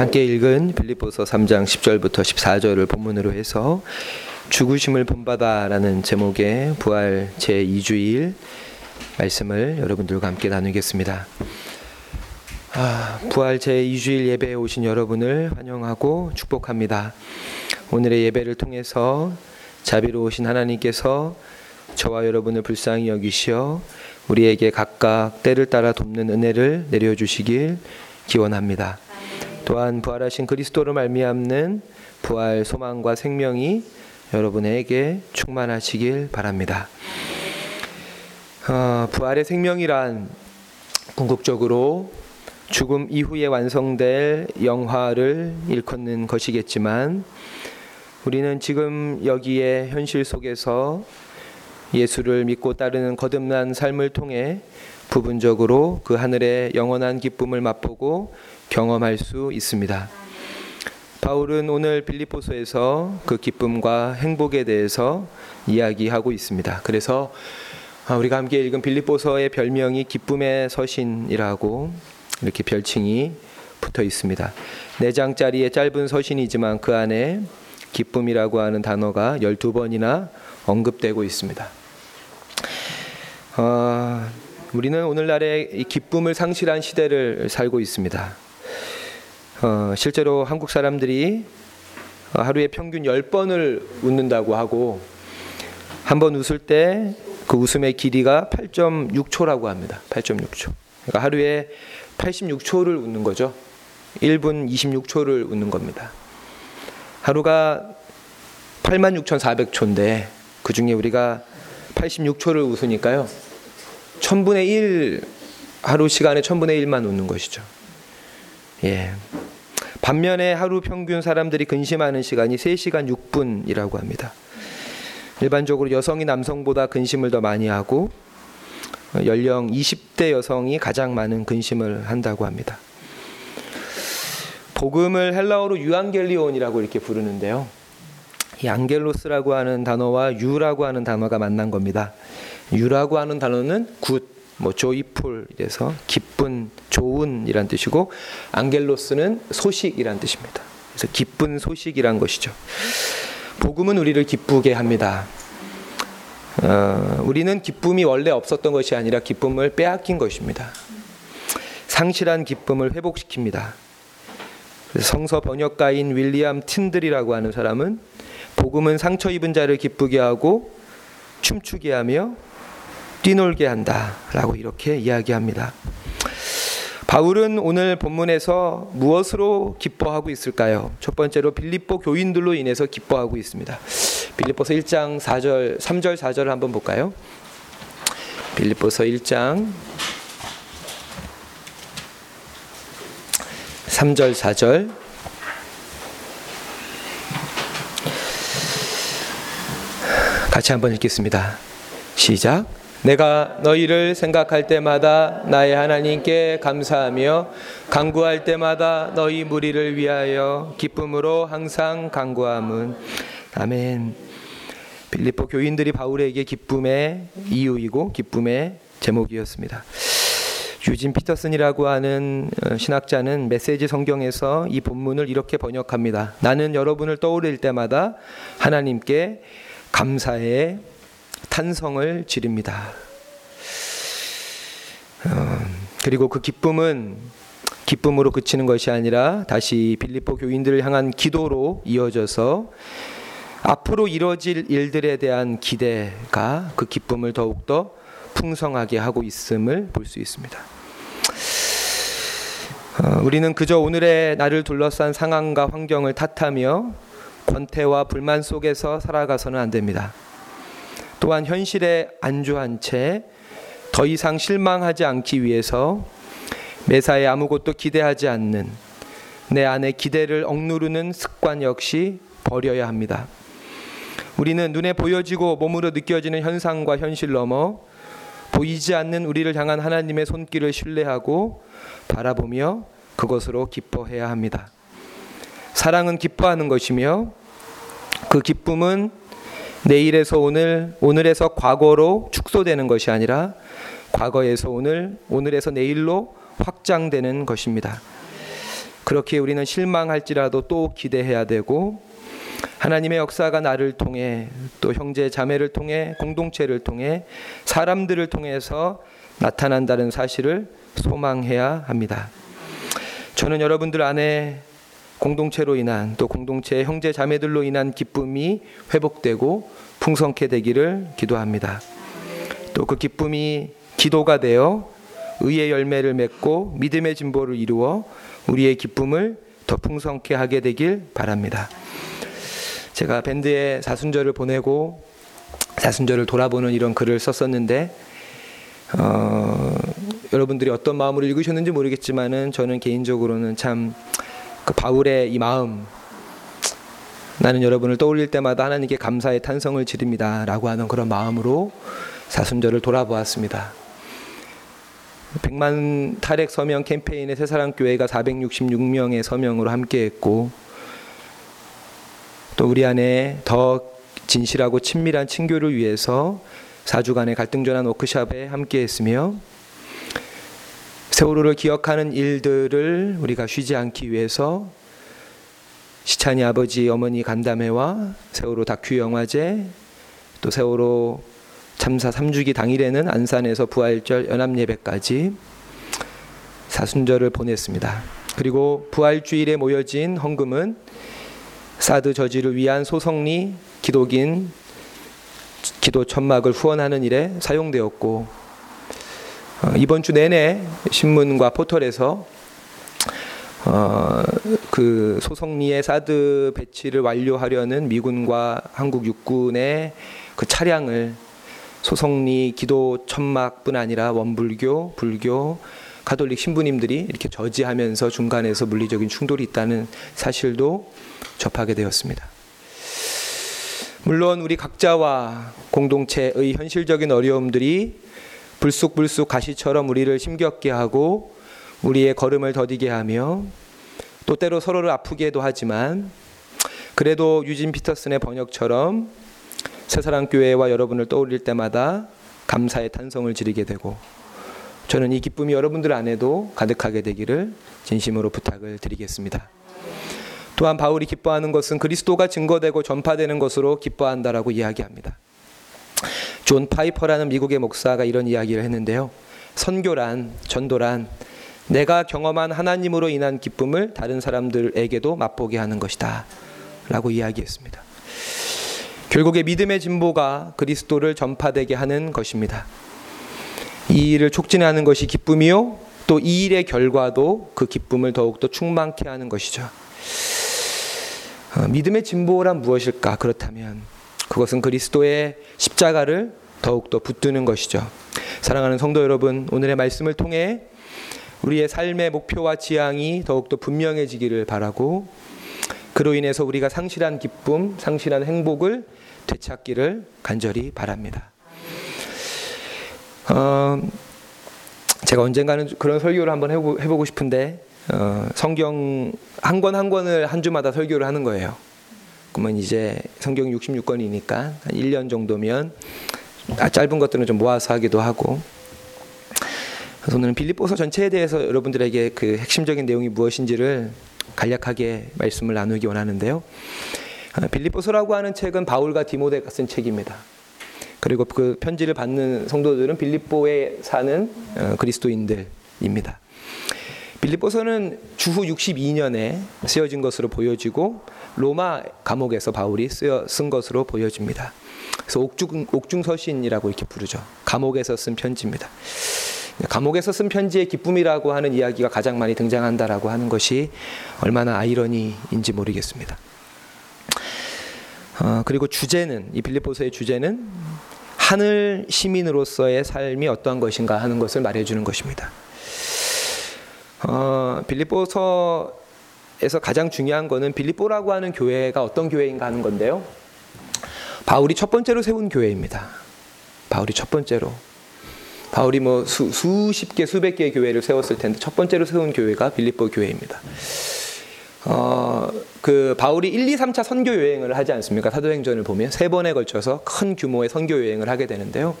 함께 읽은 빌립보서 3장 10절부터 14절을 본문으로 해서 죽으심을 본받아라는 제목의 부활 제2주일 말씀을 여러분들과 함께 나누겠습니다. 아, 부활 제2주일 예배에 오신 여러분을 환영하고 축복합니다. 오늘의 예배를 통해서 자비로우신 하나님께서 저와 여러분을 불쌍히 여기시어 우리에게 각각 때를 따라 돕는 은혜를 내려주시길 기원합니다. 또한 부활하신 그리스도로 말미암는 부활 소망과 생명이 여러분에게 충만하시길 바랍니다. 어, 부활의 생명이란 궁극적으로 죽음 이후에 완성될 영화를 일컫는 것이겠지만 우리는 지금 여기에 현실 속에서 예수를 믿고 따르는 거듭난 삶을 통해 부분적으로 그 하늘의 영원한 기쁨을 맛보고 경험할 수 있습니다. 바울은 오늘 빌립보서에서 그 기쁨과 행복에 대해서 이야기하고 있습니다. 그래서 우리가 함께 읽은 빌립보서의 별명이 기쁨의 서신이라고 이렇게 별칭이 붙어 있습니다. 네 장짜리의 짧은 서신이지만 그 안에 기쁨이라고 하는 단어가 12번이나 언급되고 있습니다. 어, 우리는 오늘날의 기쁨을 상실한 시대를 살고 있습니다. 어, 실제로 한국 사람들이 하루에 평균 10번을 웃는다고 하고 한 번 웃을 때 그 웃음의 길이가 8.6초라고 합니다. 8.6초. 그러니까 하루에 86초를 웃는 거죠. 1분 26초를 웃는 겁니다. 하루가 86,400초인데 그 중에 우리가 86초를 웃으니까요. 1000분의 1 하루 시간에 1000분의 1만 웃는 것이죠. 예. 반면에 하루 평균 사람들이 근심하는 시간이 3시간 6분이라고 합니다. 일반적으로 여성이 남성보다 근심을 더 많이 하고 연령 20대 여성이 가장 많은 근심을 한다고 합니다. 복음을 헬라어로 유앙겔리온이라고 이렇게 부르는데요. 이 안겔로스라고 하는 단어와 유라고 하는 단어가 만난 겁니다. 유라고 하는 단어는 good, 뭐 joyful 이래서 기쁜, 좋은 이란 뜻이고 안겔로스는 소식이란 뜻입니다. 그래서 기쁜 소식이란 것이죠. 복음은 우리를 기쁘게 합니다. 어, 우리는 기쁨이 원래 없었던 것이 아니라 기쁨을 빼앗긴 것입니다. 상실한 기쁨을 회복시킵니다. 성서 번역가인 윌리엄 틴들이라고 하는 사람은 복음은 상처 입은 자를 기쁘게 하고 춤추게 하며 뛰놀게 한다라고 이렇게 이야기합니다. 바울은 오늘 본문에서 무엇으로 기뻐하고 있을까요? 첫 번째로 빌립보 교인들로 인해서 기뻐하고 있습니다. 빌립보서 1장 4절 3절 4절을 한번 볼까요? 빌립보서 1장 3절 4절 같이 한번 읽겠습니다. 시작. 내가 너희를 생각할 때마다 나의 하나님께 감사하며 간구할 때마다 너희 무리를 위하여 기쁨으로 항상 간구함은 아멘. 빌립보 교인들이 바울에게 기쁨의 이유이고 기쁨의 제목이었습니다. 유진 피터슨이라고 하는 어, 신학자는 메시지 성경에서 이 본문을 이렇게 번역합니다. 나는 여러분을 떠올릴 때마다 하나님께 감사의 탄성을 지릅니다. 어, 그리고 그 기쁨은 기쁨으로 그치는 것이 아니라 다시 빌립보 교인들을 향한 기도로 이어져서 앞으로 이뤄질 일들에 대한 기대가 그 기쁨을 더욱더 풍성하게 하고 있음을 볼 수 있습니다. 어, 우리는 그저 오늘의 나를 둘러싼 상황과 환경을 탓하며 권태와 불만 속에서 살아가서는 안 됩니다. 또한 현실에 안주한 채 더 이상 실망하지 않기 위해서 매사에 아무것도 기대하지 않는 내 안의 기대를 억누르는 습관 역시 버려야 합니다. 우리는 눈에 보여지고 몸으로 느껴지는 현상과 현실 넘어 보이지 않는 우리를 향한 하나님의 손길을 신뢰하고 바라보며 그것으로 기뻐해야 합니다. 사랑은 기뻐하는 것이며 그 기쁨은 내일에서 오늘, 오늘에서 과거로 축소되는 것이 아니라 과거에서 오늘, 오늘에서 내일로 확장되는 것입니다. 그렇게 우리는 실망할지라도 또 기대해야 되고 하나님의 역사가 나를 통해 또 형제 자매를 통해 공동체를 통해 사람들을 통해서 나타난다는 사실을 소망해야 합니다. 저는 여러분들 안에 공동체로 인한 또 공동체 형제 자매들로 인한 기쁨이 회복되고 풍성케 되기를 기도합니다. 또 그 기쁨이 기도가 되어 의의 열매를 맺고 믿음의 진보를 이루어 우리의 기쁨을 더 풍성케 하게 되길 바랍니다. 제가 밴드에 사순절을 보내고 사순절을 돌아보는 이런 글을 썼었는데 어, 여러분들이 어떤 마음으로 읽으셨는지 모르겠지만은 저는 개인적으로는 참 그 바울의 이 마음 나는 여러분을 떠올릴 때마다 하나님께 감사의 탄성을 지릅니다 라고 하는 그런 마음으로 사순절을 돌아보았습니다. 백만 탈핵 서명 캠페인의 새사랑 교회가 466명의 서명으로 함께했고 또 우리 안에 더 진실하고 친밀한 친교를 위해서 4주간의 갈등 전환 워크샵에 함께했으며 세월호를 기억하는 일들을 우리가 쉬지 않기 위해서 시찬이 아버지 어머니 간담회와 세월호 다큐 영화제 또 세월호 참사 3주기 당일에는 안산에서 부활절 연합 예배까지 사순절을 보냈습니다. 그리고 부활주일에 모여진 헌금은 사드 저지를 위한 소성리 기독인 기도 천막을 후원하는 일에 사용되었고 어, 이번 주 내내 신문과 포털에서 어, 그 소성리의 사드 배치를 완료하려는 미군과 한국 육군의 그 차량을 소성리 기도 천막뿐 아니라 원불교, 불교, 가톨릭 신부님들이 이렇게 저지하면서 중간에서 물리적인 충돌이 있다는 사실도 접하게 되었습니다. 물론 우리 각자와 공동체의 현실적인 어려움들이 불쑥불쑥 가시처럼 우리를 힘겹게 하고 우리의 걸음을 더디게 하며 또 때로 서로를 아프게도 하지만 그래도 유진 피터슨의 번역처럼 새사랑 교회와 여러분을 떠올릴 때마다 감사의 탄성을 지르게 되고 저는 이 기쁨이 여러분들 안에도 가득하게 되기를 진심으로 부탁을 드리겠습니다. 또한 바울이 기뻐하는 것은 그리스도가 증거되고 전파되는 것으로 기뻐한다라고 이야기합니다. 존 파이퍼라는 미국의 목사가 이런 이야기를 했는데요. 선교란 전도란 내가 경험한 하나님으로 인한 기쁨을 다른 사람들에게도 맛보게 하는 것이다. 라고 이야기했습니다. 결국에 믿음의 진보가 그리스도를 전파되게 하는 것입니다. 이 일을 촉진하는 것이 기쁨이요. 또 이 일의 결과도 그 기쁨을 더욱더 충만케 하는 것이죠. 어, 믿음의 진보란 무엇일까? 그렇다면 그것은 그리스도의 십자가를 더욱더 붙드는 것이죠. 사랑하는 성도 여러분, 오늘의 말씀을 통해 우리의 삶의 목표와 지향이 더욱더 분명해지기를 바라고 그로 인해서 우리가 상실한 기쁨, 상실한 행복을 되찾기를 간절히 바랍니다. 어, 제가 언젠가는 그런 설교를 한번 해보, 해보고 싶은데 어, 성경 한 권 한 권을 한 주마다 설교를 하는 거예요. 그러면 이제 성경 66권이니까 한 1년 정도면 아, 짧은 것들은 좀 모아서 하기도 하고 그래서 오늘은 빌립보서 전체에 대해서 여러분들에게 그 핵심적인 내용이 무엇인지를 간략하게 말씀을 나누기 원하는데요. 아, 빌립보서라고 하는 책은 바울과 디모데가 쓴 책입니다. 그리고 그 편지를 받는 성도들은 빌립보에 사는 어, 그리스도인들입니다. 빌립보서는 주후 62년에 쓰여진 것으로 보여지고 로마 감옥에서 바울이 쓰여 쓴 것으로 보여집니다. 그래서 옥중 옥중서신이라고 이렇게 부르죠. 감옥에서 쓴 편지입니다. 감옥에서 쓴 편지의 기쁨이라고 하는 이야기가 가장 많이 등장한다라고 하는 것이 얼마나 아이러니인지 모르겠습니다. 어, 그리고 주제는 이 빌립보서의 주제는 하늘 시민으로서의 삶이 어떠한 것인가 하는 것을 말해주는 것입니다. 어, 빌립보서에서 가장 중요한 것은 빌립보라고 하는 교회가 어떤 교회인가 하는 건데요. 바울이 첫 번째로 세운 교회입니다. 바울이 첫 번째로. 바울이 뭐 수, 수십 개, 수백 개의 교회를 세웠을 텐데 첫 번째로 세운 교회가 빌립보 교회입니다. 어, 그 바울이 1, 2, 3차 선교 여행을 하지 않습니까? 사도행전을 보면 세 번에 걸쳐서 큰 규모의 선교 여행을 하게 되는데요.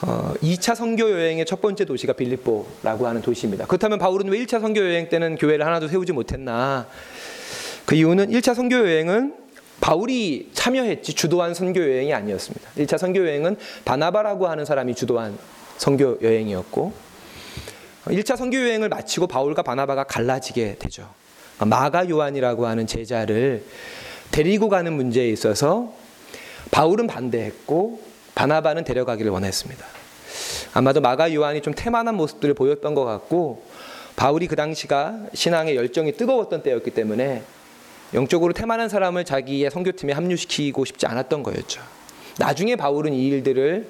어, 2차 선교 여행의 첫 번째 도시가 빌립보라고 하는 도시입니다. 그렇다면 바울은 왜 1차 선교 여행 때는 교회를 하나도 세우지 못했나? 그 이유는 1차 선교 여행은 바울이 참여했지 주도한 선교 여행이 아니었습니다. 1차 선교 여행은 바나바라고 하는 사람이 주도한 선교 여행이었고 1차 선교 여행을 마치고 바울과 바나바가 갈라지게 되죠. 마가 요한이라고 하는 제자를 데리고 가는 문제에 있어서 바울은 반대했고 바나바는 데려가기를 원했습니다. 아마도 마가 요한이 좀 태만한 모습들을 보였던 것 같고 바울이 그 당시가 신앙의 열정이 뜨거웠던 때였기 때문에 영적으로 태만한 사람을 자기의 선교팀에 합류시키고 싶지 않았던 거였죠. 나중에 바울은 이 일들을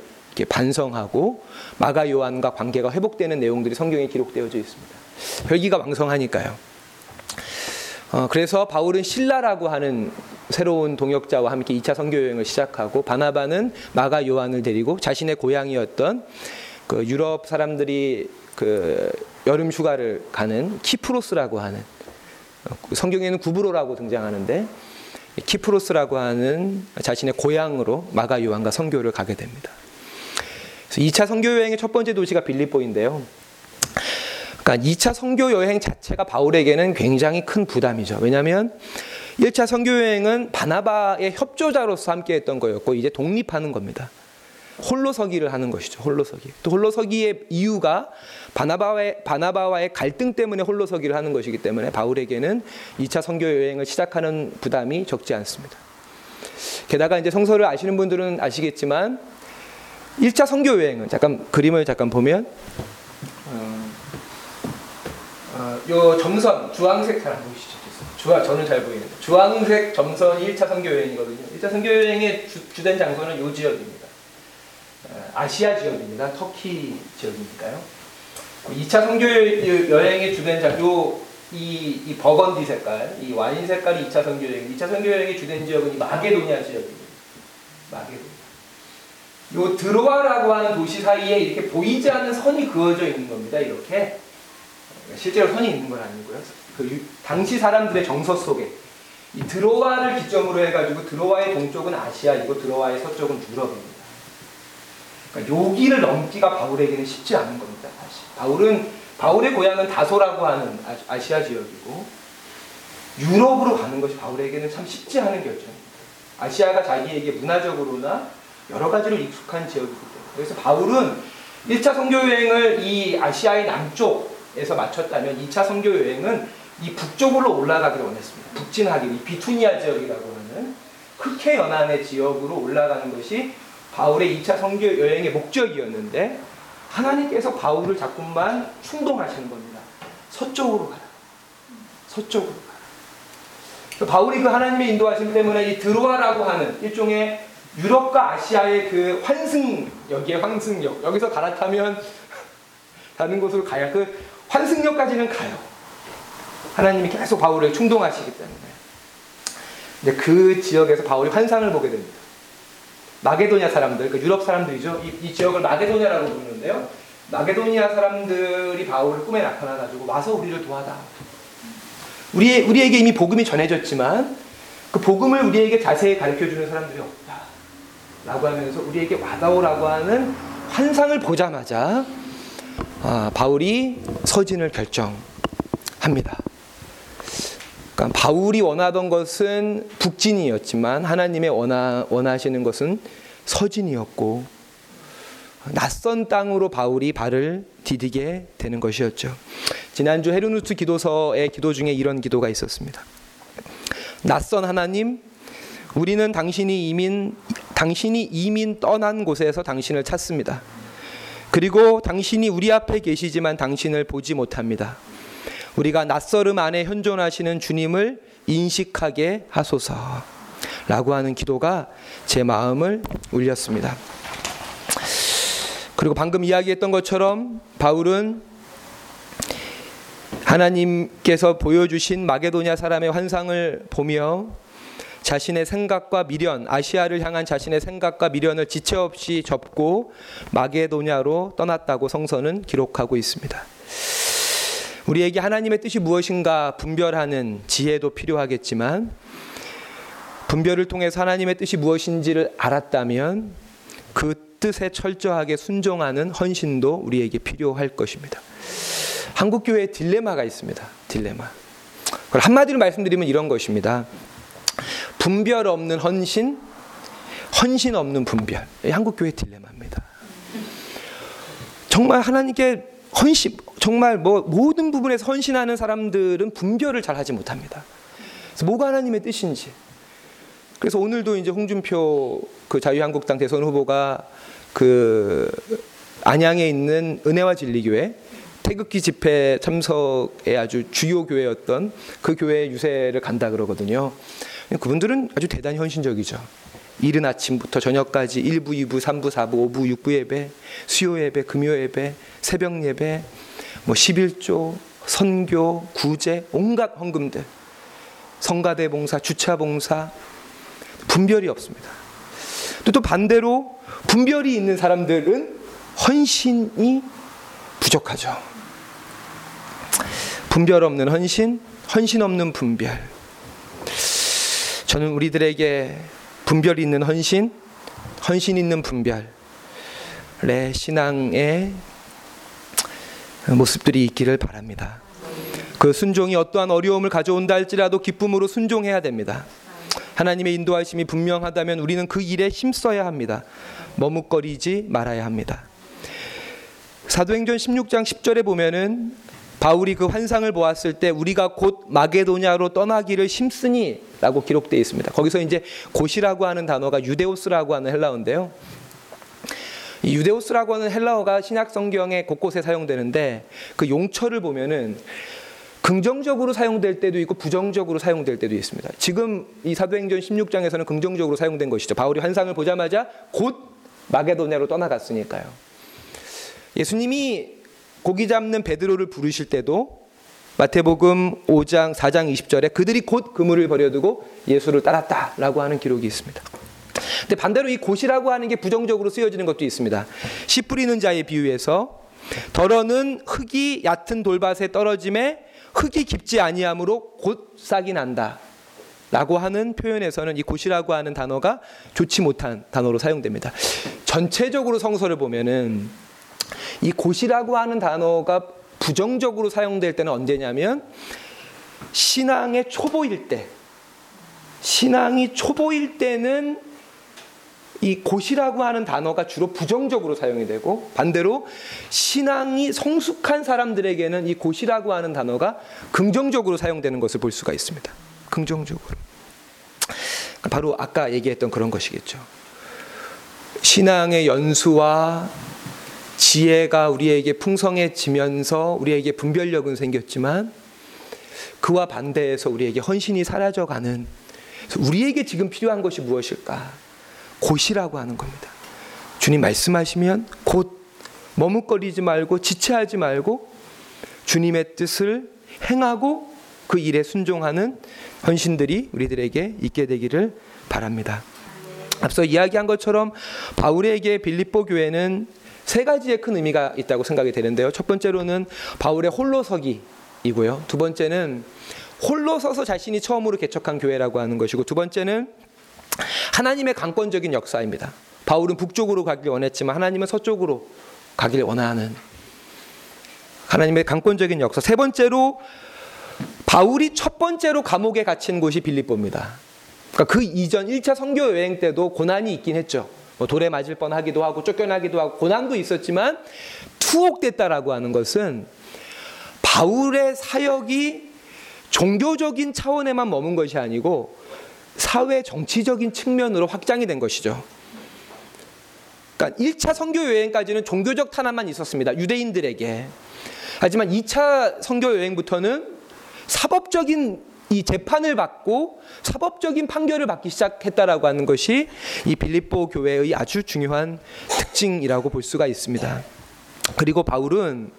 반성하고 마가 요한과 관계가 회복되는 내용들이 성경에 기록되어져 있습니다. 혈기가 왕성하니까요. 어, 그래서 바울은 신라라고 하는 새로운 동역자와 함께 2차 선교 여행을 시작하고 바나바는 마가 요한을 데리고 자신의 고향이었던 그 유럽 사람들이 그 여름 휴가를 가는 키프로스라고 하는 어, 성경에는 구브로라고 등장하는데 키프로스라고 하는 자신의 고향으로 마가 요한과 선교를 가게 됩니다. 그래서 2차 선교 여행의 첫 번째 도시가 빌립보인데요. 그러니까 2차 선교 여행 자체가 바울에게는 굉장히 큰 부담이죠. 왜냐하면 1차 선교 여행은 바나바의 협조자로서 함께했던 거였고 이제 독립하는 겁니다. 홀로서기를 하는 것이죠. 홀로서기. 또 홀로서기의 이유가 바나바와의, 바나바와의 갈등 때문에 홀로 서기를 하는 것이기 때문에 바울에게는 2차 선교 여행을 시작하는 부담이 적지 않습니다. 게다가 이제 성서를 아시는 분들은 아시겠지만 1차 선교 여행은 잠깐 그림을 잠깐 보면 어, 어, 요 점선 주황색 잘 안 보이시죠? 주황 저는 잘 보이는데 주황색 점선이 1차 선교 여행이거든요. 1차 선교 여행의 주, 주된 장소는 요 지역입니다. 아시아 지역입니다. 터키 지역이니까요. 2차 선교 여행의 주된 장, 요, 이, 이 버건디 색깔, 이 와인 색깔이 2차 선교 여행, 2차 선교 여행의 주된 지역은 이 마게도니아 지역입니다. 마게도니아. 요 드로아라고 하는 도시 사이에 이렇게 보이지 않는 선이 그어져 있는 겁니다. 이렇게. 실제로 선이 있는 건 아니고요. 그 당시 사람들의 정서 속에 이 드로아를 기점으로 해가지고 드로아의 동쪽은 아시아 이고 드로아의 서쪽은 유럽입니다. 그러니까 여기를 넘기가 바울에게는 쉽지 않은 겁니다. 사실. 바울은 바울의 고향은 다소라고 하는 아시아 지역이고 유럽으로 가는 것이 바울에게는 참 쉽지 않은 결정입니다. 아시아가 자기에게 문화적으로나 여러 가지로 익숙한 지역이기 때문에 그래서 바울은 1차 선교 여행을 이 아시아의 남쪽에서 마쳤다면 2차 선교 여행은 이 북쪽으로 올라가기를 원했습니다. 북진하기, 이 비투니아 지역이라고 하는 흑해 연안의 지역으로 올라가는 것이 바울의 2차 선교 여행의 목적이었는데 하나님께서 바울을 자꾸만 충동하시는 겁니다. 서쪽으로 가라. 서쪽으로 가라. 바울이 그 하나님의 인도하심 때문에 이 드로아라고 하는 일종의 유럽과 아시아의 그 환승역이에요, 환승역. 여기서 갈아타면 다른 곳으로 가야 그 환승역까지는 가요. 하나님이 계속 바울을 충동하시기 때문에. 근데 그 지역에서 바울이 환상을 보게 됩니다. 마게도니아 사람들, 그 유럽 사람들이죠. 이, 이 지역을 마게도니아라고 부르는데요. 마게도니아 사람들이 바울을 꿈에 나타나가지고 와서 우리를 도와다. 우리 우리에게 이미 복음이 전해졌지만 그 복음을 우리에게 자세히 가르쳐 주는 사람들이 없다. 라고 하면서 우리에게 와다오라고 하는 환상을 보자마자 아, 바울이 서진을 결정합니다. 그러니까 바울이 원하던 것은 북진이었지만 하나님의 원하, 원하시는 것은 서진이었고 낯선 땅으로 바울이 발을 디디게 되는 것이었죠. 지난주 헤르누스 기도서의 기도 중에 이런 기도가 있었습니다. 낯선 하나님, 우리는 당신이 이민 당신이 이민 떠난 곳에서 당신을 찾습니다. 그리고 당신이 우리 앞에 계시지만 당신을 보지 못합니다. 우리가 낯설음 안에 현존하시는 주님을 인식하게 하소서. 라고 하는 기도가 제 마음을 울렸습니다. 그리고 방금 이야기했던 것처럼 바울은 하나님께서 보여주신 마게도냐 사람의 환상을 보며 자신의 생각과 미련, 아시아를 향한 자신의 생각과 미련을 지체 없이 접고 마게도냐로 떠났다고 성서는 기록하고 있습니다. 우리에게 하나님의 뜻이 무엇인가 분별하는 지혜도 필요하겠지만 분별을 통해서 하나님의 뜻이 무엇인지를 알았다면 그 뜻에 철저하게 순종하는 헌신도 우리에게 필요할 것입니다. 한국 교회에 딜레마가 있습니다. 딜레마. 그걸 한마디로 말씀드리면 이런 것입니다. 분별 없는 헌신, 헌신 없는 분별. 한국 교회 딜레마입니다. 정말 하나님께 헌신, 정말 뭐 모든 부분에서 헌신하는 사람들은 분별을 잘 하지 못합니다. 그래서 뭐가 하나님의 뜻인지. 그래서 오늘도 이제 홍준표 그 자유한국당 대선 후보가 그 안양에 있는 은혜와 진리교회 태극기 집회 참석의 아주 주요 교회였던 그 교회의 유세를 간다 그러거든요. 그분들은 아주 대단히 헌신적이죠. 이른 아침부터 저녁까지 1부, 2부, 3부, 4부, 5부, 6부 예배, 수요 예배, 금요 예배, 새벽 예배, 뭐 11조, 선교, 구제, 온갖 헌금들, 성가대 봉사, 주차 봉사, 분별이 없습니다. 또 반대로 분별이 있는 사람들은 헌신이 부족하죠. 분별 없는 헌신, 헌신 없는 분별. 저는 우리들에게 분별 있는 헌신, 헌신 있는 분별의 신앙의 모습들이 있기를 바랍니다. 그 순종이 어떠한 어려움을 가져온다 할지라도 기쁨으로 순종해야 됩니다. 하나님의 인도하심이 분명하다면 우리는 그 일에 힘써야 합니다. 머뭇거리지 말아야 합니다. 사도행전 16장 10절에 보면은 바울이 그 환상을 보았을 때 우리가 곧 마게도냐로 떠나기를 힘쓰니라고 기록되어 있습니다. 거기서 이제 곧이라고 하는 단어가 유데오스라고 하는 헬라어인데요. 이 유데오스라고 하는 헬라어가 신약 성경에 곳곳에 사용되는데 그 용처를 보면은 긍정적으로 사용될 때도 있고 부정적으로 사용될 때도 있습니다. 지금 이 사도행전 16장에서는 긍정적으로 사용된 것이죠. 바울이 환상을 보자마자 곧 마게도냐로 떠나갔으니까요. 예수님이 고기 잡는 베드로를 부르실 때도 마태복음 5장 4장 20절에 그들이 곧 그물을 버려두고 예수를 따랐다라고 하는 기록이 있습니다. 근데 반대로 이 곧이라고 하는 게 부정적으로 쓰여지는 것도 있습니다. 씨 뿌리는 자의 비유에서 덜어는 흙이 얕은 돌밭에 떨어짐에 흙이 깊지 아니하므로 곧 싹이 난다. 라고 하는 표현에서는 이 곧이라고 하는 단어가 좋지 못한 단어로 사용됩니다. 전체적으로 성서를 보면은 이 곧이라고 하는 단어가 부정적으로 사용될 때는 언제냐면 신앙의 초보일 때 신앙이 초보일 때는 이 곧이라고 하는 단어가 주로 부정적으로 사용이 되고 반대로 신앙이 성숙한 사람들에게는 이 곧이라고 하는 단어가 긍정적으로 사용되는 것을 볼 수가 있습니다. 긍정적으로. 바로 아까 얘기했던 그런 것이겠죠. 신앙의 연수와 지혜가 우리에게 풍성해지면서 우리에게 분별력은 생겼지만 그와 반대해서 우리에게 헌신이 사라져가는 우리에게 지금 필요한 것이 무엇일까? 곧이라고 하는 겁니다. 주님 말씀하시면 곧 머뭇거리지 말고 지체하지 말고 주님의 뜻을 행하고 그 일에 순종하는 헌신들이 우리들에게 있게 되기를 바랍니다. 앞서 이야기한 것처럼 바울에게 빌립보 교회는 세 가지의 큰 의미가 있다고 생각이 되는데요. 첫 번째로는 바울의 홀로서기이고요. 두 번째는 홀로 서서 자신이 처음으로 개척한 교회라고 하는 것이고 두 번째는 하나님의 강권적인 역사입니다. 바울은 북쪽으로 가길 원했지만 하나님은 서쪽으로 가길 원하는 하나님의 강권적인 역사. 세 번째로 바울이 첫 번째로 감옥에 갇힌 곳이 빌립보입니다. 그러니까 그 이전 1차 선교 여행 때도 고난이 있긴 했죠. 뭐 돌에 맞을 뻔하기도 하고 쫓겨나기도 하고 고난도 있었지만 투옥됐다라고 하는 것은 바울의 사역이 종교적인 차원에만 머문 것이 아니고 사회 정치적인 측면으로 확장이 된 것이죠. 그러니까 1차 선교 여행까지는 종교적 탄압만 있었습니다. 유대인들에게. 하지만 2차 선교 여행부터는 사법적인 이 재판을 받고 사법적인 판결을 받기 시작했다라고 하는 것이 이 빌립보 교회의 아주 중요한 특징이라고 볼 수가 있습니다. 그리고 바울은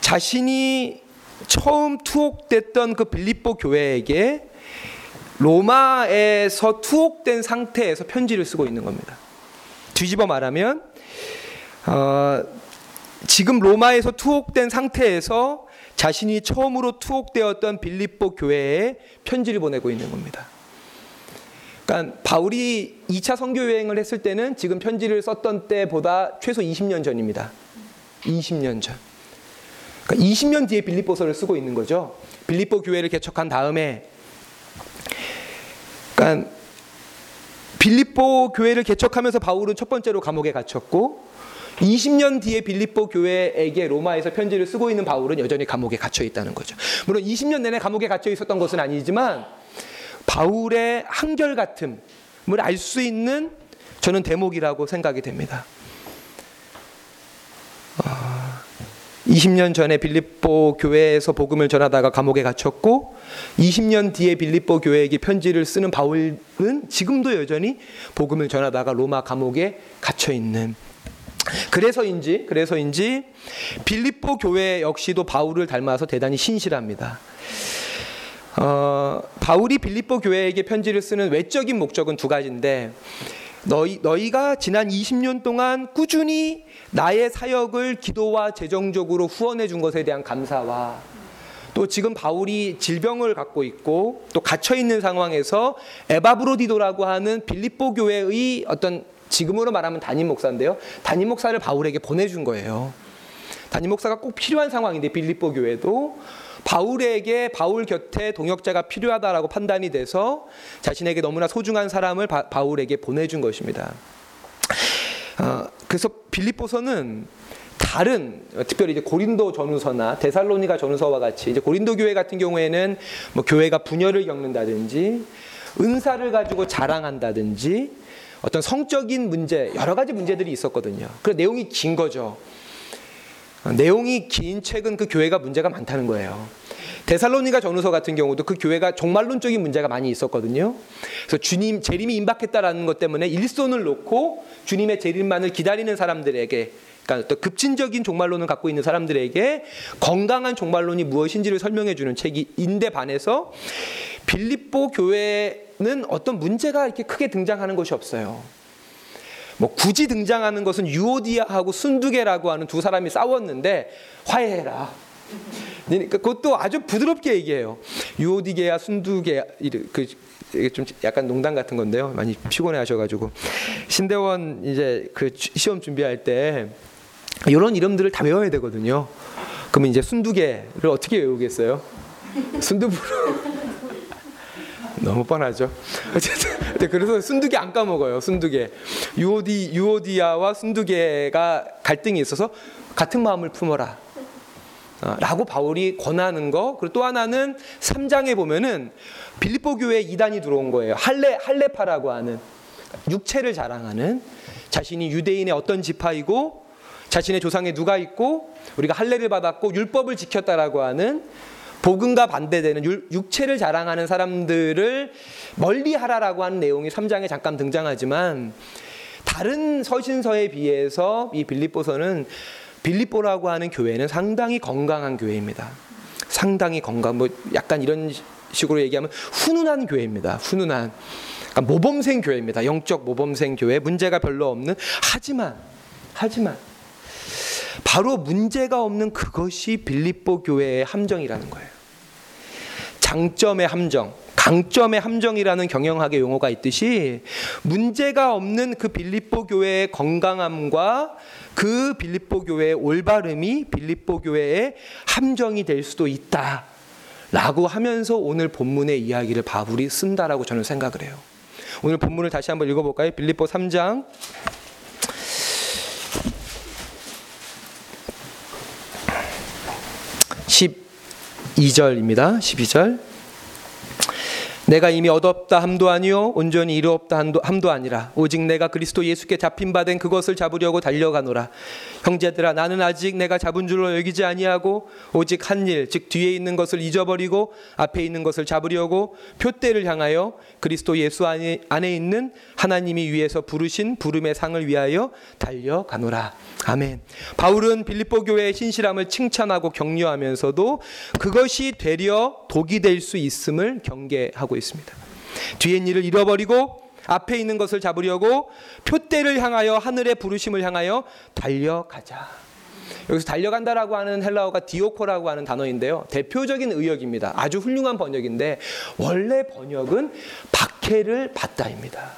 자신이 처음 투옥됐던 그 빌립보 교회에게 로마에서 투옥된 상태에서 편지를 쓰고 있는 겁니다. 뒤집어 말하면 어, 지금 로마에서 투옥된 상태에서 자신이 처음으로 투옥되었던 빌립보 교회에 편지를 보내고 있는 겁니다. 그러니까 바울이 2차 선교 여행을 했을 때는 지금 편지를 썼던 때보다 최소 20년 전입니다. 20년 전. 그러니까 20년 뒤에 빌립보서를 쓰고 있는 거죠. 빌립보 교회를 개척한 다음에 그러니까 빌립보 교회를 개척하면서 바울은 첫 번째로 감옥에 갇혔고 20년 뒤에 빌립보 교회에게 로마에서 편지를 쓰고 있는 바울은 여전히 감옥에 갇혀 있다는 거죠. 물론 20년 내내 감옥에 갇혀 있었던 것은 아니지만 바울의 한결같음을 알 수 있는 저는 대목이라고 생각이 됩니다. 20년 전에 빌립보 교회에서 복음을 전하다가 감옥에 갇혔고 20년 뒤에 빌립보 교회에게 편지를 쓰는 바울은 지금도 여전히 복음을 전하다가 로마 감옥에 갇혀 있는 그래서인지 그래서인지 빌립보 교회 역시도 바울을 닮아서 대단히 신실합니다. 어, 바울이 빌립보 교회에게 편지를 쓰는 외적인 목적은 두 가지인데 너희 너희가 지난 20년 동안 꾸준히 나의 사역을 기도와 재정적으로 후원해 준 것에 대한 감사와 또 지금 바울이 질병을 갖고 있고 또 갇혀 있는 상황에서 에바브로디도라고 하는 빌립보 교회의 어떤 지금으로 말하면 담임 목사인데요. 담임 목사를 바울에게 보내준 거예요. 담임 목사가 꼭 필요한 상황인데 빌립보 교회도 바울에게 바울 곁에 동역자가 필요하다라고 판단이 돼서 자신에게 너무나 소중한 사람을 바, 울에게 보내준 것입니다. 어, 그래서 빌립보서는 다른 특별히 이제 고린도 전후서나 데살로니가 전후서와 같이 이제 고린도 교회 같은 경우에는 뭐 교회가 분열을 겪는다든지 은사를 가지고 자랑한다든지 어떤 성적인 문제 여러 가지 문제들이 있었거든요. 그 내용이 긴 거죠. 어, 내용이 긴 책은 그 교회가 문제가 많다는 거예요. 데살로니가 전후서 같은 경우도 그 교회가 종말론적인 문제가 많이 있었거든요. 그래서 주님 재림이 임박했다라는 것 때문에 일손을 놓고 주님의 재림만을 기다리는 사람들에게 그러니까 또 급진적인 종말론을 갖고 있는 사람들에게 건강한 종말론이 무엇인지를 설명해 주는 책인데 반해서 빌립보 교회는 어떤 문제가 이렇게 크게 등장하는 것이 없어요. 뭐 굳이 등장하는 것은 유오디아하고 순두개라고 하는 두 사람이 싸웠는데 화해해라. 그러니까 그것도 아주 부드럽게 얘기해요. 유오디게야 순두게 그 이게 좀 약간 농담 같은 건데요. 많이 피곤해 하셔가지고 신대원 이제 그 시험 준비할 때 이런 이름들을 다 외워야 되거든요. 그러면 이제 순두개를 어떻게 외우겠어요? 순두부로 너무 뻔하죠. 어쨌든 그래서 순두개 안 까먹어요. 순두개. 유오디 유오디아와 순두개가 갈등이 있어서 같은 마음을 품어라. 어, 라고 바울이 권하는 거. 그리고 또 하나는 3장에 보면은 빌립보 교회에 이단이 들어온 거예요. 할레 할레파라고 하는 육체를 자랑하는 자신이 유대인의 어떤 지파이고 자신의 조상에 누가 있고 우리가 할례를 받았고 율법을 지켰다라고 하는 복음과 반대되는 육체를 자랑하는 사람들을 멀리 하라라고 하는 내용이 3장에 잠깐 등장하지만 다른 서신서에 비해서 이 빌립보서는 빌립보라고 하는 교회는 상당히 건강한 교회입니다. 상당히 건강 뭐 약간 이런 식으로 얘기하면 훈훈한 교회입니다. 훈훈한 그러니까 모범생 교회입니다. 영적 모범생 교회 문제가 별로 없는 하지만 하지만 바로 문제가 없는 그것이 빌립보 교회의 함정이라는 거예요. 장점의 함정, 강점의 함정이라는 경영학의 용어가 있듯이 문제가 없는 그 빌립보 교회의 건강함과 그 빌립보 교회의 올바름이 빌립보 교회의 함정이 될 수도 있다. 라고 하면서 오늘 본문의 이야기를 바울이 쓴다라고 저는 생각을 해요. 오늘 본문을 다시 한번 읽어볼까요? 빌립보 3장 12절입니다. 12절. 내가 이미 얻었다 함도 아니요 온전히 이루었다 함도, 아니라 오직 내가 그리스도 예수께 잡힌 바 된 그것을 잡으려고 달려가노라. 형제들아 나는 아직 내가 잡은 줄로 여기지 아니하고 오직 한 일 즉 뒤에 있는 것을 잊어버리고 앞에 있는 것을 잡으려고 표대를 향하여 그리스도 예수 안에, 안에 있는 하나님이 위에서 부르신 부름의 상을 위하여 달려가노라. 아멘. 바울은 빌립보 교회의 신실함을 칭찬하고 격려하면서도 그것이 되려 독이 될 수 있음을 경계하고 있습니다. 뒤에 일을 잃어버리고 앞에 있는 것을 잡으려고 표대를 향하여 하늘의 부르심을 향하여 달려가자. 여기서 달려간다라고 하는 헬라어가 디오코라고 하는 단어인데요. 대표적인 의역입니다. 아주 훌륭한 번역인데 원래 번역은 박해를 받다입니다.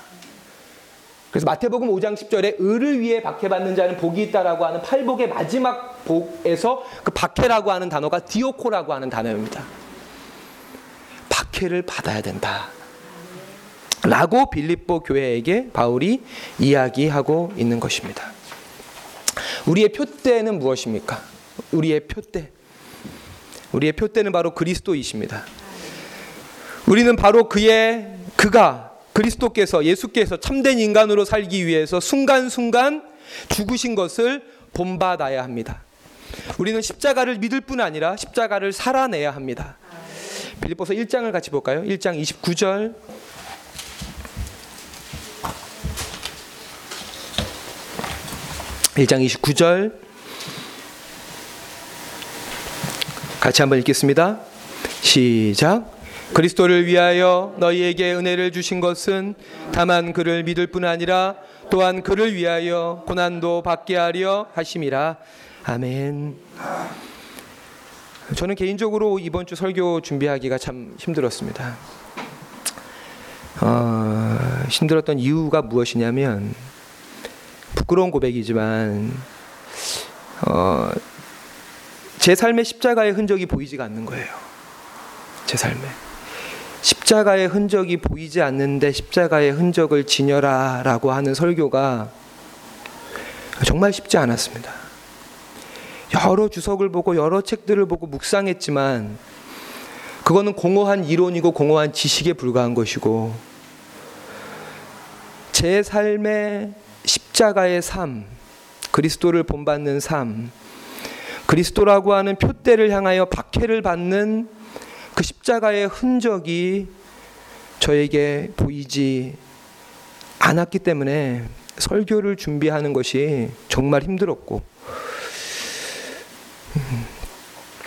그래서 마태복음 5장 10절에 의를 위해 박해받는 자는 복이 있다라고 하는 팔복의 마지막 복에서 그 박해라고 하는 단어가 디오코라고 하는 단어입니다. 박해를 받아야 된다. 라고 빌립보 교회에게 바울이 이야기하고 있는 것입니다. 우리의 표대는 무엇입니까? 우리의 표대. 우리의 표대는 바로 그리스도이십니다. 우리는 바로 그의 그가 그리스도께서 예수께서 참된 인간으로 살기 위해서 순간순간 죽으신 것을 본받아야 합니다. 우리는 십자가를 믿을 뿐 아니라 십자가를 살아내야 합니다. 빌립보서 1장을 같이 볼까요? 1장 29절. (1장 29절) 같이 한번 읽겠습니다. 시작. 그리스도를 위하여 너희에게 은혜를 주신 것은 다만 그를 믿을 뿐 아니라 또한 그를 위하여 고난도 받게 하려 하심이라. 아멘. 저는 개인적으로 이번 주 설교 준비하기가 참 힘들었습니다. 어, 힘들었던 이유가 무엇이냐면 부끄러운 고백이지만 어, 제 삶의 십자가의 흔적이 보이지가 않는 거예요. 제 삶에. 십자가의 흔적이 보이지 않는데 십자가의 흔적을 지녀라라고 하는 설교가 정말 쉽지 않았습니다. 여러 주석을 보고 여러 책들을 보고 묵상했지만 그거는 공허한 이론이고 공허한 지식에 불과한 것이고 제 삶의 십자가의 삶, 그리스도를 본받는 삶, 그리스도라고 하는 표대를 향하여 박해를 받는 그 십자가의 흔적이 저에게 보이지 않았기 때문에 설교를 준비하는 것이 정말 힘들었고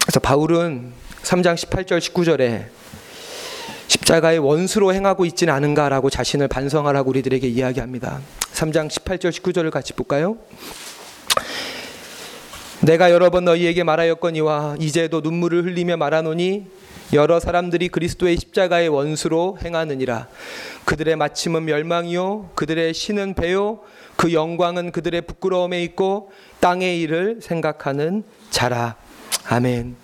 그래서 바울은 3장 18절 19절에 십자가의 원수로 행하고 있지는 않은가라고 자신을 반성하라고 우리들에게 이야기합니다. 3장 18절 19절을 같이 볼까요? 내가 여러 번 너희에게 말하였거니와 이제도 눈물을 흘리며 말하노니 여러 사람들이 그리스도의 십자가의 원수로 행하느니라. 그들의 마침은 멸망이요, 그들의 신은 배요, 그 영광은 그들의 부끄러움에 있고 땅의 일을 생각하는 자라. 아멘.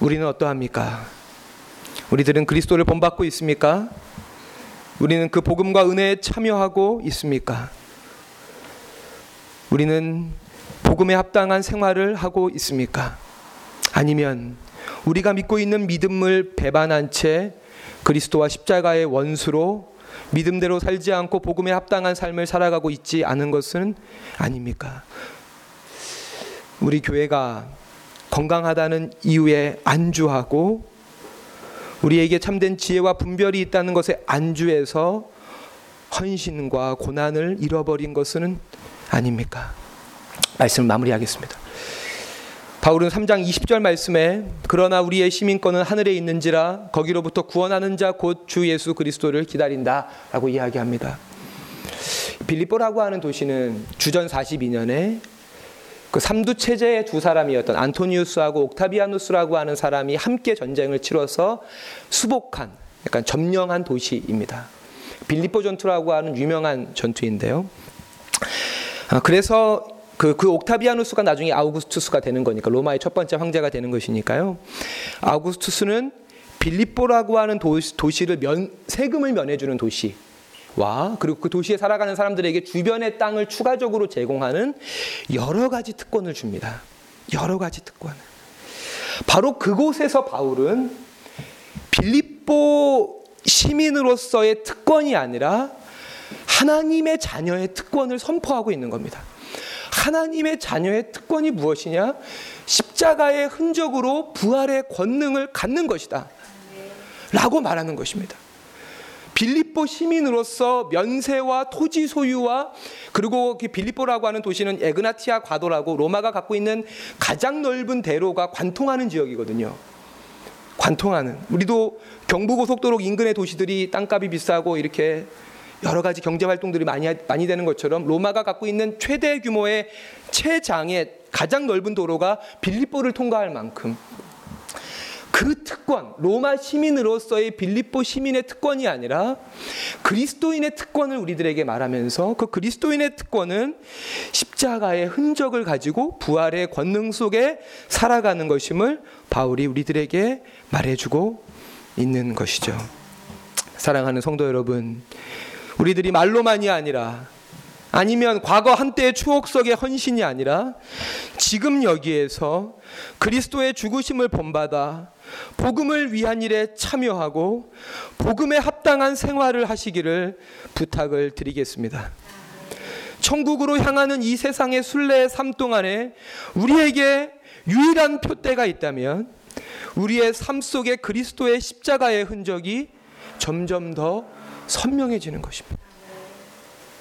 우리는 어떠합니까? 우리들은 그리스도를 본받고 있습니까? 우리는 그 복음과 은혜에 참여하고 있습니까? 우리는 복음에 합당한 생활을 하고 있습니까? 아니면 우리가 믿고 있는 믿음을 배반한 채 그리스도와 십자가의 원수로 믿음대로 살지 않고 복음에 합당한 삶을 살아가고 있지 않은 것은 아닙니까? 우리 교회가 건강하다는 이유에 안주하고 우리에게 참된 지혜와 분별이 있다는 것에 안주해서 헌신과 고난을 잃어버린 것은 아닙니까? 말씀을 마무리하겠습니다. 바울은 3장 20절 말씀에 그러나 우리의 시민권은 하늘에 있는지라 거기로부터 구원하는 자 곧 주 예수 그리스도를 기다린다라고 이야기합니다. 빌립보라고 하는 도시는 주전 42년에 그 삼두 체제의 두 사람이었던 안토니우스하고 옥타비아누스라고 하는 사람이 함께 전쟁을 치러서 수복한 약간 점령한 도시입니다. 빌립보 전투라고 하는 유명한 전투인데요. 아, 그래서 그, 그 옥타비아누스가 나중에 아우구스투스가 되는 거니까 로마의 첫 번째 황제가 되는 것이니까요. 아우구스투스는 빌립보라고 하는 도시, 도시 를 면, 세금을 면해주는 도시. 와 그리고 그 도시에 살아가는 사람들에게 주변의 땅을 추가적으로 제공하는 여러 가지 특권을 줍니다. 여러 가지 특권을. 바로 그곳에서 바울은 빌립보 시민으로서의 특권이 아니라 하나님의 자녀의 특권을 선포하고 있는 겁니다. 하나님의 자녀의 특권이 무엇이냐? 십자가의 흔적으로 부활의 권능을 갖는 것이다. 라고 말하는 것입니다. 빌립보 시민으로서 면세와 토지 소유와 그리고 그 빌립보라고 하는 도시는 에그나티아 과도라고 로마가 갖고 있는 가장 넓은 대로가 관통하는 지역이거든요. 관통하는 우리도 경부고속도로 인근의 도시들이 땅값이 비싸고 이렇게 여러 가지 경제 활동들이 많이 많이 되는 것처럼 로마가 갖고 있는 최대 규모의 최장의 가장 넓은 도로가 빌립보를 통과할 만큼 그 특권, 로마 시민으로서의 빌립보 시민의 특권이 아니라 그리스도인의 특권을 우리들에게 말하면서 그 그리스도인의 특권은 십자가의 흔적을 가지고 부활의 권능 속에 살아가는 것임을 바울이 우리들에게 말해주고 있는 것이죠. 사랑하는 성도 여러분, 우리들이 말로만이 아니라 아니면 과거 한때의 추억 속의 헌신이 아니라 지금 여기에서 그리스도의 죽으심을 본받아 복음을 위한 일에 참여하고 복음에 합당한 생활을 하시기를 부탁을 드리겠습니다. 천국으로 향하는 이 세상의 순례의 삶 동안에 우리에게 유일한 표대가 있다면 우리의 삶 속에 그리스도의 십자가의 흔적이 점점 더 선명해지는 것입니다.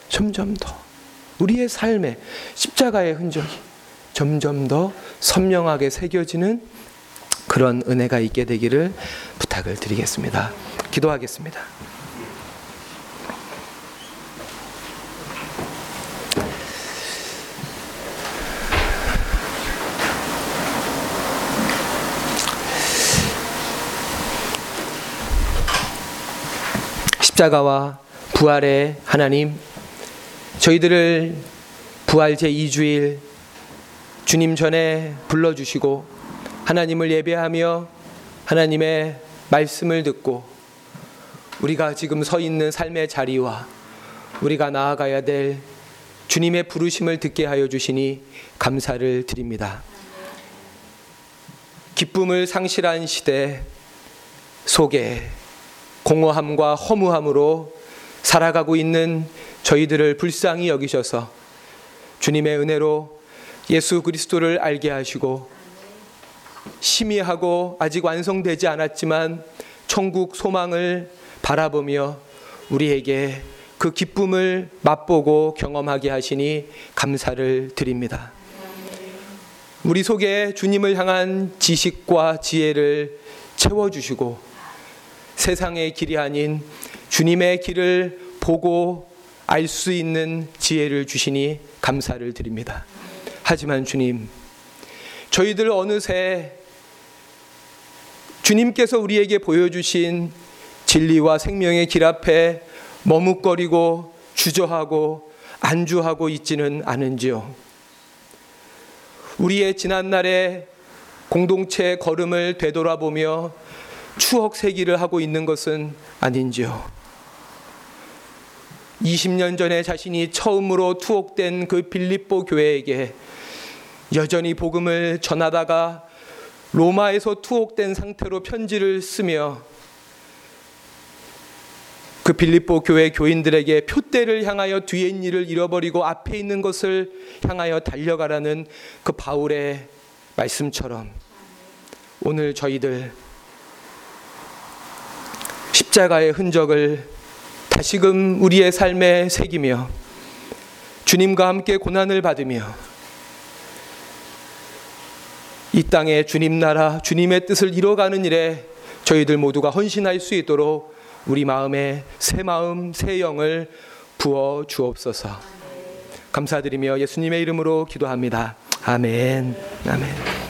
점점 더 우리의 삶에 십자가의 흔적이 점점 더 선명하게 새겨지는 그런 은혜가 있게 되기를 부탁을 드리겠습니다. 기도하겠습니다. 십자가와 부활의 하나님, 저희들을 부활 제2주일 주님 전에 불러주시고 하나님을 예배하며 하나님의 말씀을 듣고 우리가 지금 서 있는 삶의 자리와 우리가 나아가야 될 주님의 부르심을 듣게 하여 주시니 감사를 드립니다. 기쁨을 상실한 시대 속에 공허함과 허무함으로 살아가고 있는 저희들을 불쌍히 여기셔서 주님의 은혜로 예수 그리스도를 알게 하시고 심의하고 아직 완성되지 않았지만 천국 소망을 바라보며 우리에게 그 기쁨을 맛보고 경험하게 하시니 감사를 드립니다. 우리 속에 주님을 향한 지식과 지혜를 채워주시고 세상의 길이 아닌 주님의 길을 보고 알 수 있는 지혜를 주시니 감사를 드립니다. 하지만 주님, 저희들 어느새 주님께서 우리에게 보여주신 진리와 생명의 길 앞에 머뭇거리고 주저하고 안주하고 있지는 않은지요. 우리의 지난날의 공동체 걸음을 되돌아보며 추억 세기를 하고 있는 것은 아닌지요. 20년 전에 자신이 처음으로 투옥된 그 빌립보 교회에게 여전히 복음을 전하다가 로마에서 투옥된 상태로 편지를 쓰며 그 빌립보 교회 교인들에게 표대를 향하여 뒤에 있는 일을 잃어버리고 앞에 있는 것을 향하여 달려가라는 그 바울의 말씀처럼 오늘 저희들 십자가의 흔적을 다시금 우리의 삶에 새기며 주님과 함께 고난을 받으며 이 땅에 주님 나라, 주님의 뜻을 이뤄가는 일에 저희들 모두가 헌신할 수 있도록 우리 마음에 새 마음, 새 영을 부어 주옵소서. 감사드리며 예수님의 이름으로 기도합니다. 아멘. 아멘.